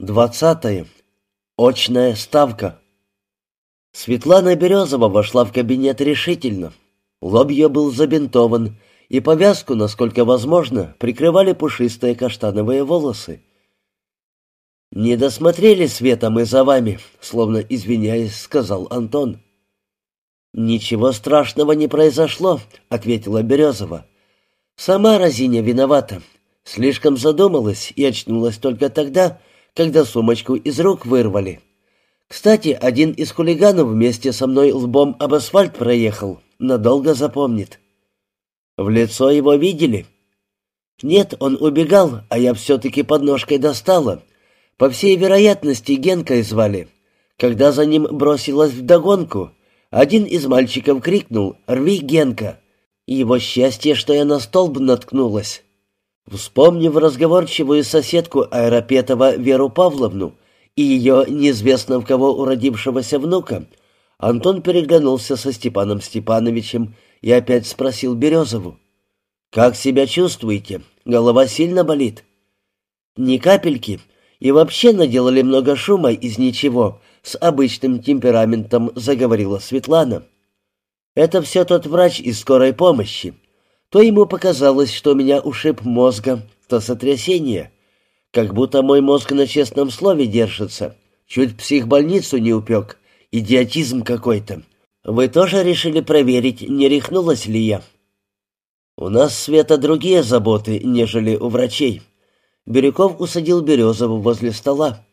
Двадцатое. Очная ставка. Светлана Березова вошла в кабинет решительно. Лоб ее был забинтован, и повязку, насколько возможно, прикрывали пушистые каштановые волосы. «Не досмотрели света мы за вами», — словно извиняясь, сказал Антон. «Ничего страшного не произошло», — ответила Березова. «Сама Розиня виновата. Слишком задумалась и очнулась только тогда, когда сумочку из рук вырвали. Кстати, один из хулиганов вместе со мной лбом об асфальт проехал. Надолго запомнит. В лицо его видели? Нет, он убегал, а я все-таки подножкой достала. По всей вероятности, Генкой звали. Когда за ним бросилась вдогонку, один из мальчиков крикнул «Рви, Генка!» Его счастье, что я на столб наткнулась. Вспомнив разговорчивую соседку Аэропетова Веру Павловну и ее неизвестно в кого уродившегося внука, Антон переглянулся со Степаном Степановичем и опять спросил Березову. «Как себя чувствуете? Голова сильно болит?» «Ни капельки. И вообще наделали много шума из ничего», — с обычным темпераментом заговорила Светлана. «Это все тот врач из скорой помощи. То ему показалось, что меня ушиб мозга, то сотрясение. Как будто мой мозг на честном слове держится. Чуть психбольницу не упек. Идиотизм какой-то. Вы тоже решили проверить, не рехнулась ли я? У нас, Света, другие заботы, нежели у врачей. Бирюков усадил Березову возле стола.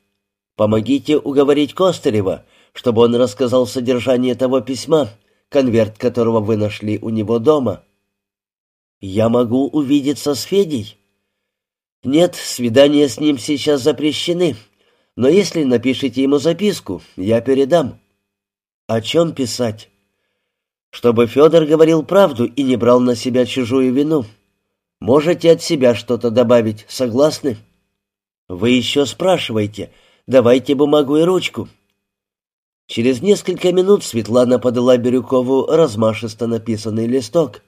Помогите уговорить Костырева, чтобы он рассказал содержание того письма, конверт которого вы нашли у него дома. «Я могу увидеться с Федей?» «Нет, свидания с ним сейчас запрещены, но если напишите ему записку, я передам». «О чем писать?» «Чтобы Федор говорил правду и не брал на себя чужую вину. Можете от себя что-то добавить, согласны?» «Вы еще спрашиваете. Давайте бумагу и ручку». Через несколько минут Светлана подала Бирюкову размашисто написанный листок.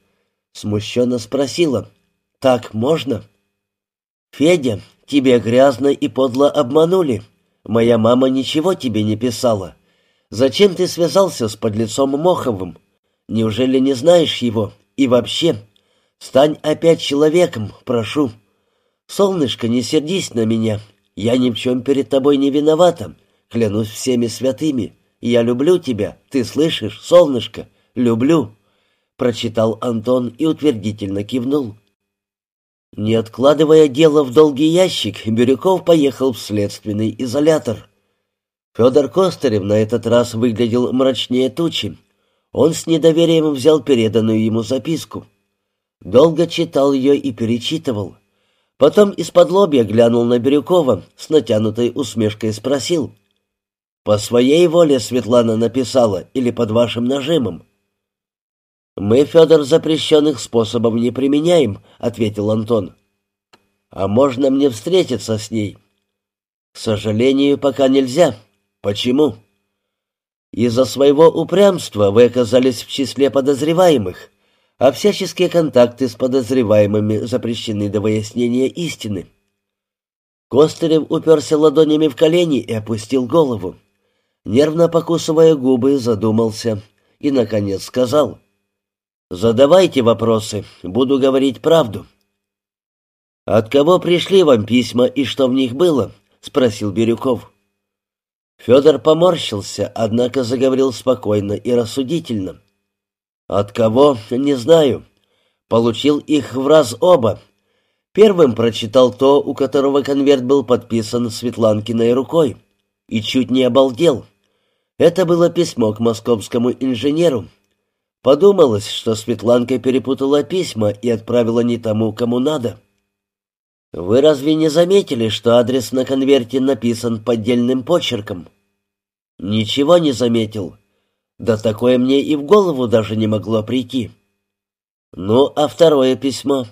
Смущенно спросила. «Так можно?» «Федя, тебе грязно и подло обманули. Моя мама ничего тебе не писала. Зачем ты связался с подлецом Моховым? Неужели не знаешь его? И вообще, стань опять человеком, прошу. Солнышко, не сердись на меня. Я ни в чем перед тобой не виновата. Клянусь всеми святыми. Я люблю тебя, ты слышишь, солнышко? Люблю» прочитал Антон и утвердительно кивнул. Не откладывая дело в долгий ящик, Бирюков поехал в следственный изолятор. Федор Костырев на этот раз выглядел мрачнее тучи. Он с недоверием взял переданную ему записку. Долго читал ее и перечитывал. Потом из-под лобья глянул на Бирюкова, с натянутой усмешкой спросил. «По своей воле Светлана написала или под вашим нажимом?» «Мы, Федор, запрещенных способов не применяем», — ответил Антон. «А можно мне встретиться с ней?» «К сожалению, пока нельзя. Почему?» «Из-за своего упрямства вы оказались в числе подозреваемых, а всяческие контакты с подозреваемыми запрещены до выяснения истины». Костырев уперся ладонями в колени и опустил голову. Нервно покусывая губы, задумался и, наконец, сказал — «Задавайте вопросы, буду говорить правду». «От кого пришли вам письма и что в них было?» — спросил Бирюков. Федор поморщился, однако заговорил спокойно и рассудительно. «От кого? Не знаю. Получил их в раз оба. Первым прочитал то, у которого конверт был подписан Светланкиной рукой, и чуть не обалдел. Это было письмо к московскому инженеру, Подумалось, что Светланка перепутала письма и отправила не тому, кому надо. «Вы разве не заметили, что адрес на конверте написан поддельным почерком?» «Ничего не заметил. Да такое мне и в голову даже не могло прийти». «Ну, а второе письмо?»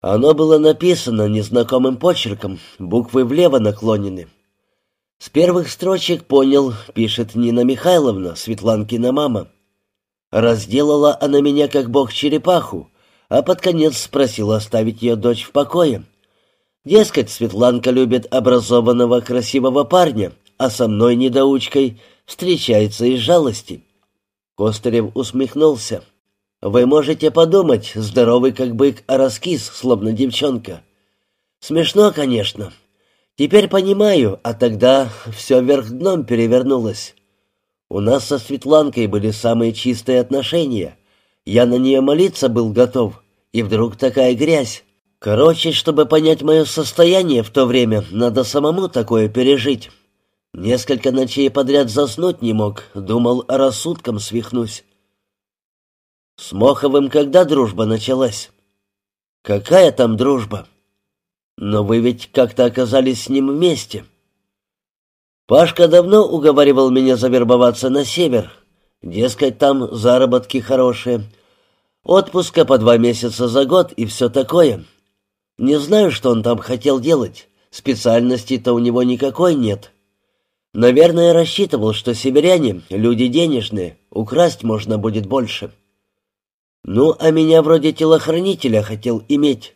Оно было написано незнакомым почерком, буквы влево наклонены. С первых строчек понял, пишет Нина Михайловна, Светланкина мама. Разделала она меня как бог черепаху, а под конец спросила оставить ее дочь в покое. Дескать, Светланка любит образованного красивого парня, а со мной, недоучкой, встречается из жалости. Костырев усмехнулся. «Вы можете подумать, здоровый как бык, а раскис, словно девчонка. Смешно, конечно. Теперь понимаю, а тогда все вверх дном перевернулось. У нас со Светланкой были самые чистые отношения. Я на нее молиться был готов, и вдруг такая грязь. Короче, чтобы понять мое состояние в то время, надо самому такое пережить». Несколько ночей подряд заснуть не мог, думал, рассудком свихнусь. С Моховым когда дружба началась? Какая там дружба? Но вы ведь как-то оказались с ним вместе. Пашка давно уговаривал меня завербоваться на север. Дескать, там заработки хорошие. Отпуска по два месяца за год и все такое. Не знаю, что он там хотел делать. Специальности-то у него никакой нет. Наверное, рассчитывал, что северяне — люди денежные, украсть можно будет больше. Ну, а меня вроде телохранителя хотел иметь.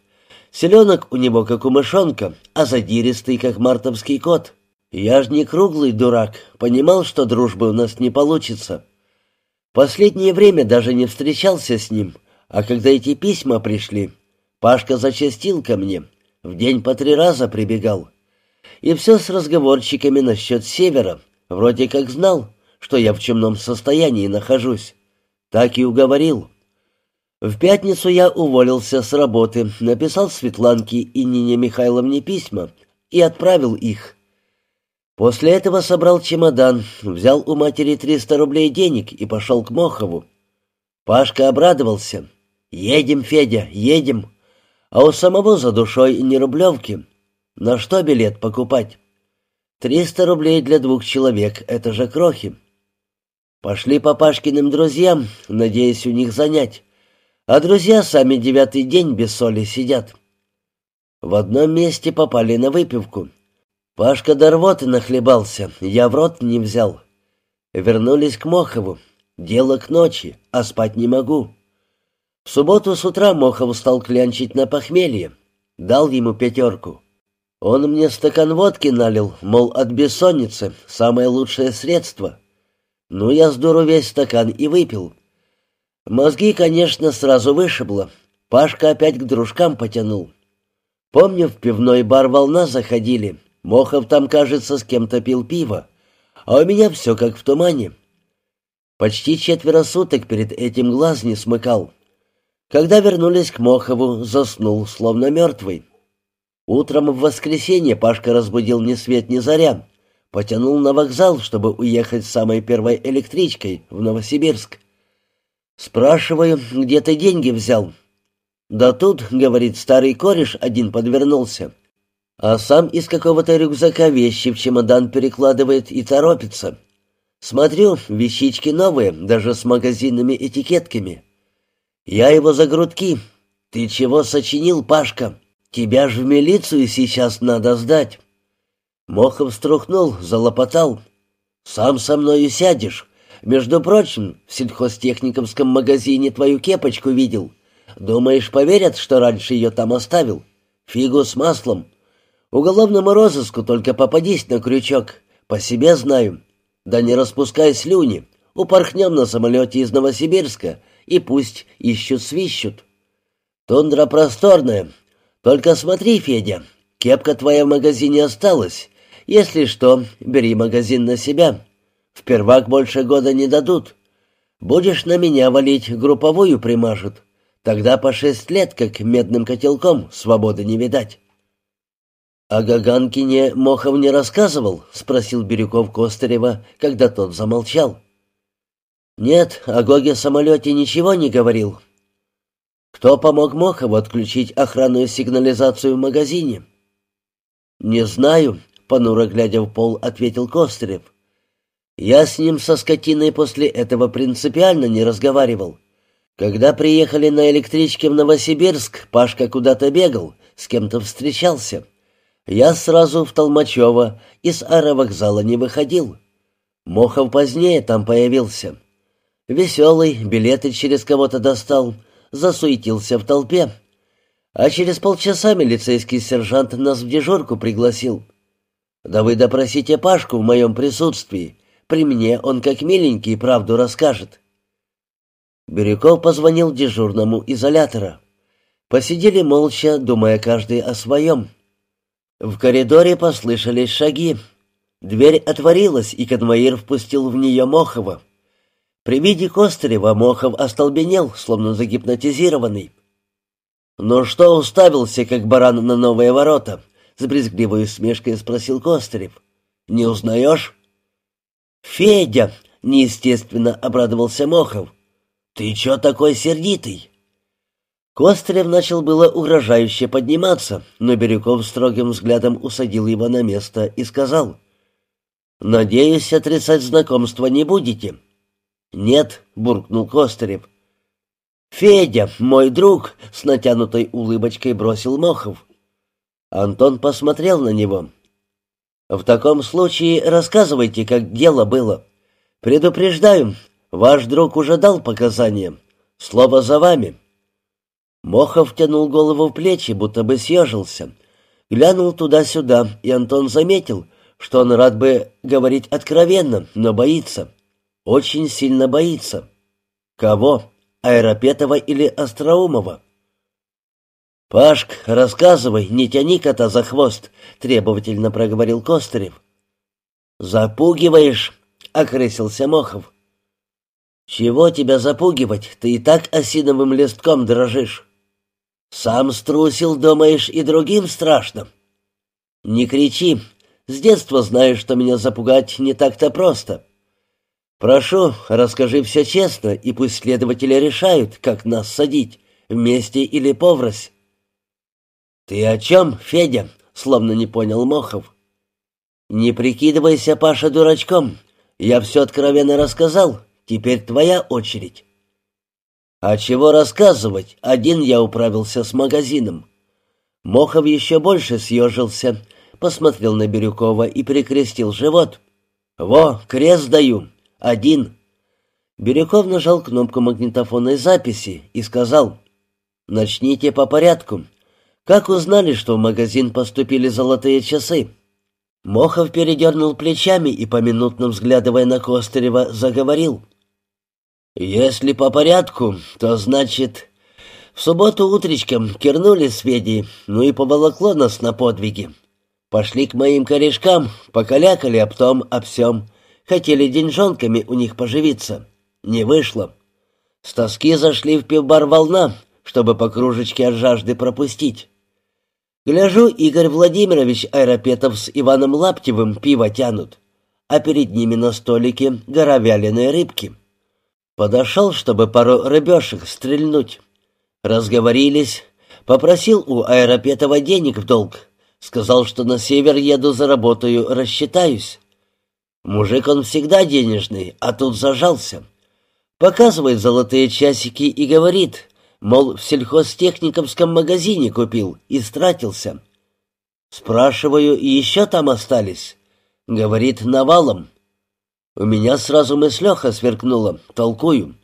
Селенок у него, как у мышонка, а задиристый, как мартовский кот. Я ж не круглый дурак, понимал, что дружбы у нас не получится. Последнее время даже не встречался с ним, а когда эти письма пришли, Пашка зачастил ко мне, в день по три раза прибегал. И все с разговорчиками насчет севера. Вроде как знал, что я в чумном состоянии нахожусь. Так и уговорил. В пятницу я уволился с работы, написал Светланке и Нине Михайловне письма и отправил их. После этого собрал чемодан, взял у матери 300 рублей денег и пошел к Мохову. Пашка обрадовался. «Едем, Федя, едем!» А у самого за душой не рублевки. На что билет покупать? Триста рублей для двух человек — это же крохи. Пошли по Пашкиным друзьям, надеясь у них занять. А друзья сами девятый день без соли сидят. В одном месте попали на выпивку. Пашка до рвоты нахлебался, я в рот не взял. Вернулись к Мохову. Дело к ночи, а спать не могу. В субботу с утра Мохов стал клянчить на похмелье. Дал ему пятерку. Он мне стакан водки налил, мол, от бессонницы, самое лучшее средство. Ну, я с дуру весь стакан и выпил. Мозги, конечно, сразу вышибло. Пашка опять к дружкам потянул. Помню, в пивной бар «Волна» заходили. Мохов там, кажется, с кем-то пил пиво. А у меня все как в тумане. Почти четверо суток перед этим глаз не смыкал. Когда вернулись к Мохову, заснул, словно мертвый. Утром в воскресенье Пашка разбудил ни свет ни заря. Потянул на вокзал, чтобы уехать самой первой электричкой в Новосибирск. Спрашиваю, где ты деньги взял? Да тут, говорит, старый кореш один подвернулся. А сам из какого-то рюкзака вещи в чемодан перекладывает и торопится. Смотрю, вещички новые, даже с магазинными этикетками. Я его за грудки. Ты чего сочинил, Пашка? Тебя ж в милицию сейчас надо сдать». Мохов струхнул, залопотал. «Сам со мною сядешь. Между прочим, в сельхозтехниковском магазине твою кепочку видел. Думаешь, поверят, что раньше ее там оставил? Фигу с маслом. Уголовному розыску только попадись на крючок. По себе знаю. Да не распускай слюни. Упорхнем на самолете из Новосибирска, и пусть ищут-свищут. Тундра просторная, только смотри, Федя, кепка твоя в магазине осталась. Если что, бери магазин на себя. В первак больше года не дадут. Будешь на меня валить, групповую примажут. Тогда по шесть лет, как медным котелком, свободы не видать». «О Гаганкине Мохов не рассказывал?» — спросил Бирюков Костырева, когда тот замолчал. «Нет, о Гоге-самолете ничего не говорил. Кто помог Мохову отключить охранную сигнализацию в магазине? Не знаю, понуро глядя в пол, ответил Кострев. Я с ним со скотиной после этого принципиально не разговаривал. Когда приехали на электричке в Новосибирск, Пашка куда-то бегал, с кем-то встречался. Я сразу в Толмачево, из аэровокзала не выходил. Мохов позднее там появился. Веселый, билеты через кого-то достал — засуетился в толпе. А через полчаса милицейский сержант нас в дежурку пригласил. Да вы допросите Пашку в моем присутствии. При мне он как миленький правду расскажет. Бирюков позвонил дежурному изолятора. Посидели молча, думая каждый о своем. В коридоре послышались шаги. Дверь отворилась, и конвоир впустил в нее Мохова. При виде Костырева Мохов остолбенел, словно загипнотизированный. «Ну что уставился, как баран на новые ворота?» — с брезгливой усмешкой спросил Костырев. «Не узнаешь?» «Федя!» — неестественно обрадовался Мохов. «Ты чё такой сердитый?» Кострев начал было угрожающе подниматься, но Бирюков строгим взглядом усадил его на место и сказал, «Надеюсь, отрицать знакомство не будете?» «Нет», — буркнул Кострев. «Федя, мой друг», — с натянутой улыбочкой бросил Мохов. Антон посмотрел на него. «В таком случае рассказывайте, как дело было. Предупреждаю, Ваш друг уже дал показания. Слово за вами». Мохов тянул голову в плечи, будто бы съежился. Глянул туда-сюда, и Антон заметил, что он рад бы говорить откровенно, но боится. Очень сильно боится. Кого? Аэропетова или Остроумова? «Пашк, рассказывай, не тяни кота за хвост», — требовательно проговорил Костырев. «Запугиваешь», — окрысился Мохов. «Чего тебя запугивать? Ты и так осиновым листком дрожишь. Сам струсил, думаешь, и другим страшно. Не кричи. С детства знаю, что меня запугать не так-то просто. Прошу, расскажи все честно, и пусть следователи решают, как нас садить, вместе или поврось». «Ты о чем, Федя?» — словно не понял Мохов. «Не прикидывайся, Паша, дурачком. Я все откровенно рассказал, Теперь твоя очередь». «А чего рассказывать? Один я управился с магазином». Мохов еще больше съежился, посмотрел на Бирюкова и перекрестил живот. «Во, крест даю. Один». Бирюков нажал кнопку магнитофонной записи и сказал, «Начните по порядку. Как узнали, что в магазин поступили золотые часы?» Мохов передернул плечами и, поминутно взглядывая на Костырева, заговорил. «Если по порядку, то значит...» В субботу утречком кирнули с Федей, ну и поволокло нас на подвиги. Пошли к моим корешкам, покалякали об том, об всем. Хотели деньжонками у них поживиться. Не вышло. С тоски зашли в пивбар «Волна», чтобы по кружечке от жажды пропустить. Гляжу, Игорь Владимирович Айропетов с Иваном Лаптевым пиво тянут, а перед ними на столике гора вяленой рыбки. Подошел, чтобы пару рыбешек стрельнуть. Разговорились. Попросил у Аэропетова денег в долг. Сказал, что на север еду, заработаю, рассчитаюсь. Мужик он всегда денежный, а тут зажался. Показывает золотые часики и говорит, мол, в сельхозтехниковском магазине купил и стратился. Спрашиваю, еще там остались? Говорит, навалом. У меня сразу мыслеха сверкнула. Толкую.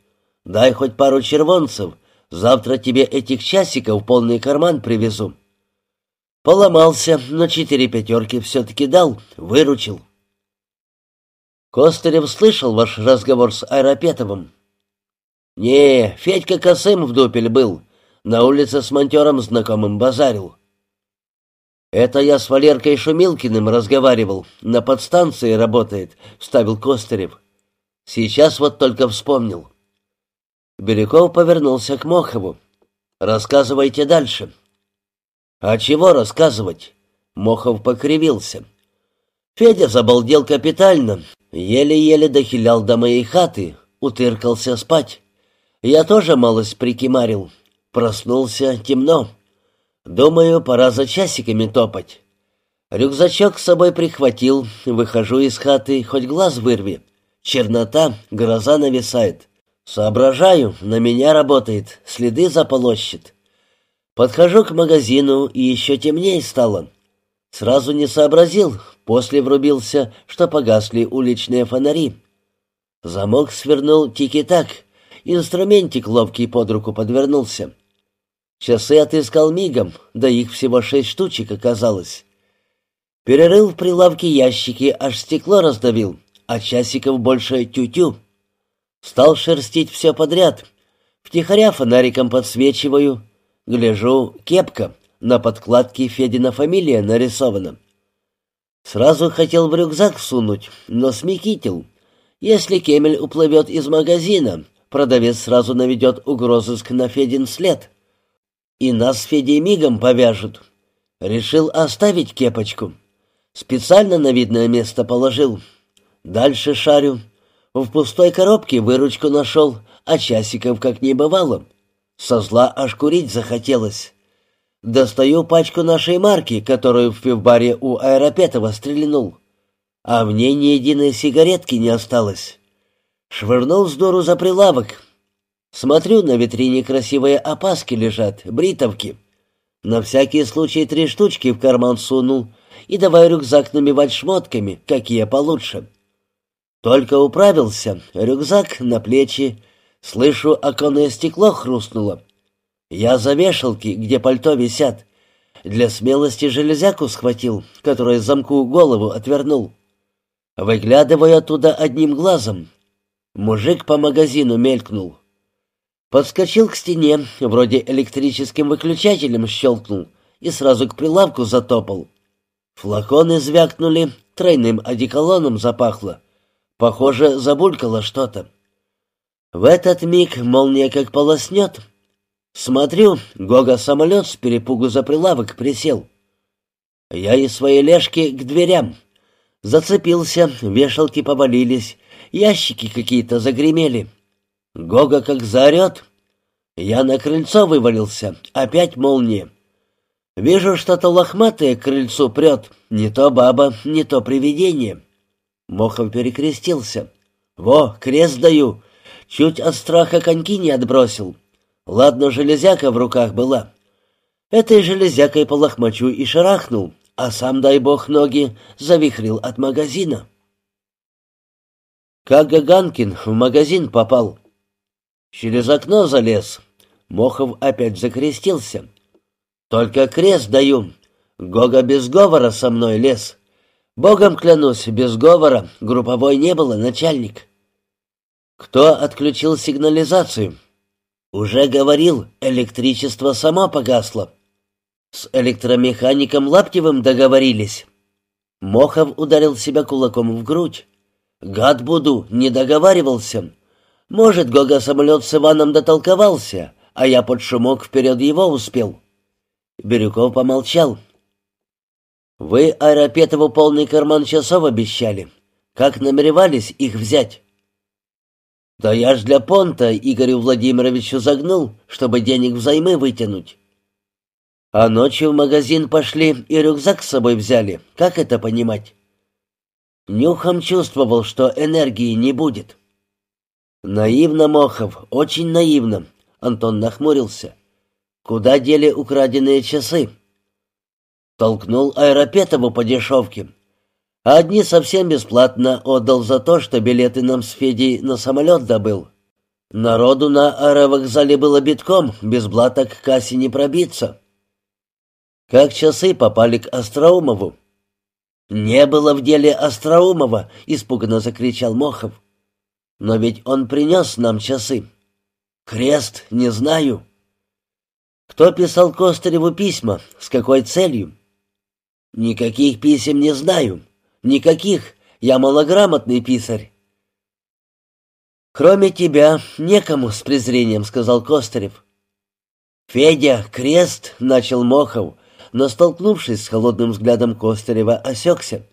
Дай хоть пару червонцев. Завтра тебе этих часиков полный карман привезу. Поломался, но четыре пятерки все-таки дал, выручил. Костырев слышал ваш разговор с Айропетовым? Не, Федька Косым в дупель был. На улице с монтером знакомым базарил. «Это я с Валеркой Шумилкиным разговаривал. На подстанции работает», — вставил Костырев. «Сейчас вот только вспомнил». Бирюков повернулся к Мохову. «Рассказывайте дальше». «А чего рассказывать?» Мохов покривился. Федя забалдел капитально, еле-еле дохилял до моей хаты, утыркался спать. Я тоже малость прикимарил. Проснулся темно. Думаю, пора за часиками топать. Рюкзачок с собой прихватил, выхожу из хаты, хоть глаз вырви. Чернота, гроза нависает. Соображаю, на меня работает, следы заполощет. Подхожу к магазину, и еще темнее стало. Сразу не сообразил, после врубился, что погасли уличные фонари. Замок свернул тики-так, инструментик ловкий под руку подвернулся. Часы отыскал мигом, да их всего шесть штучек оказалось. Перерыл в прилавке ящики, аж стекло раздавил, а часиков больше тю-тю. Стал шерстить все подряд. Втихаря фонариком подсвечиваю. Гляжу, кепка, на подкладке Федина фамилия нарисована. Сразу хотел в рюкзак сунуть, но смекитил. Если Кемель уплывет из магазина, продавец сразу наведет угрозыск на Федин след. И нас с Федей мигом повяжут. Решил оставить кепочку. Специально на видное место положил. Дальше шарю. В пустой коробке выручку нашел, а часиков как не бывало. Со зла аж курить захотелось. Достаю пачку нашей марки, которую в пивбаре у Аэропетова стрельнул. А в ней ни единой сигаретки не осталось. Швырнул с дуру за прилавок. Смотрю, на витрине красивые опаски лежат, бритовки. На всякий случай три штучки в карман сунул и давай рюкзак намивать шмотками, какие получше. Только управился, рюкзак на плечи, слышу, оконное стекло хрустнуло. Я за вешалки, где пальто висят. Для смелости железяку схватил, который замку голову отвернул. Выглядываю оттуда одним глазом. Мужик по магазину мелькнул. Подскочил к стене, вроде электрическим выключателем щелкнул, и сразу к прилавку затопал. Флаконы звякнули, тройным одеколоном запахло. Похоже, забулькало что-то. В этот миг молния как полоснет — Смотрю, Гога-самолет с перепугу за прилавок присел. Я из своей лежки к дверям. Зацепился, вешалки повалились, ящики какие-то загремели. Гога как заорет. Я на крыльцо вывалился, опять молния. Вижу, что-то лохматое к крыльцу прет, не то баба, не то привидение. Мохов перекрестился. «Во, крест даю!» Чуть от страха коньки не отбросил. Ладно, железяка в руках была. Этой железякой по лохмачу и шарахнул, а сам, дай бог, ноги завихрил от магазина. Как Гаганкин в магазин попал? Через окно залез. Мохов опять закрестился. Только крест даю. Гога без говора со мной лез. Богом клянусь, без говора, групповой не было, начальник. Кто отключил сигнализацию? «Уже говорил, электричество само погасло. С электромехаником Лаптевым договорились». Мохов ударил себя кулаком в грудь. «Гад буду, не договаривался. Может, Гога-самолет с Иваном дотолковался, а я под шумок вперед его успел». Бирюков помолчал. «Вы Аэропетову полный карман часов обещали. Как намеревались их взять?» «Да я ж для понта Игорю Владимировичу загнул, чтобы денег взаймы вытянуть». «А ночью в магазин пошли и рюкзак с собой взяли. Как это понимать?» Нюхом чувствовал, что энергии не будет. «Наивно, Мохов, очень наивно», — Антон нахмурился. «Куда дели украденные часы?» Толкнул Аэропетову по дешевке. А одни совсем бесплатно отдал за то, что билеты нам с Федей на самолет добыл. Народу на аэровокзале было битком, без блата к кассе не пробиться. Как часы попали к Остроумову? «Не было в деле Остроумова!» — испуганно закричал Мохов. «Но ведь он принес нам часы». «Крест, не знаю». «Кто писал Костыреву письма? С какой целью?» «Никаких писем не знаю. Никаких. Я малограмотный писарь. Кроме тебя, некому, с презрением сказал Костырев. Федя, крест, начал Мохов, но, столкнувшись с холодным взглядом Костырева, осекся.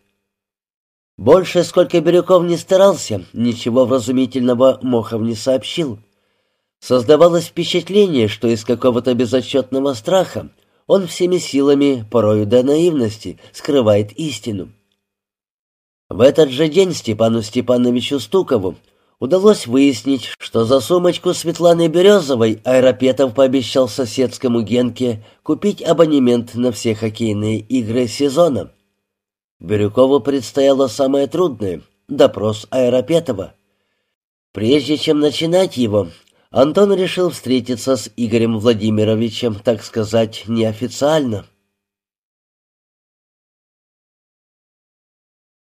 Больше, сколько Бирюков не старался, ничего вразумительного Мохов не сообщил. Создавалось впечатление, что из какого-то безотчетного страха он всеми силами, порою до наивности, скрывает истину. В этот же день Степану Степановичу Стукову удалось выяснить, что за сумочку Светланы Березовой Аэропетов пообещал соседскому Генке купить абонемент на все хоккейные игры сезона. Бирюкову предстояло самое трудное — допрос Аэропетова. Прежде чем начинать его, Антон решил встретиться с Игорем Владимировичем, так сказать, неофициально —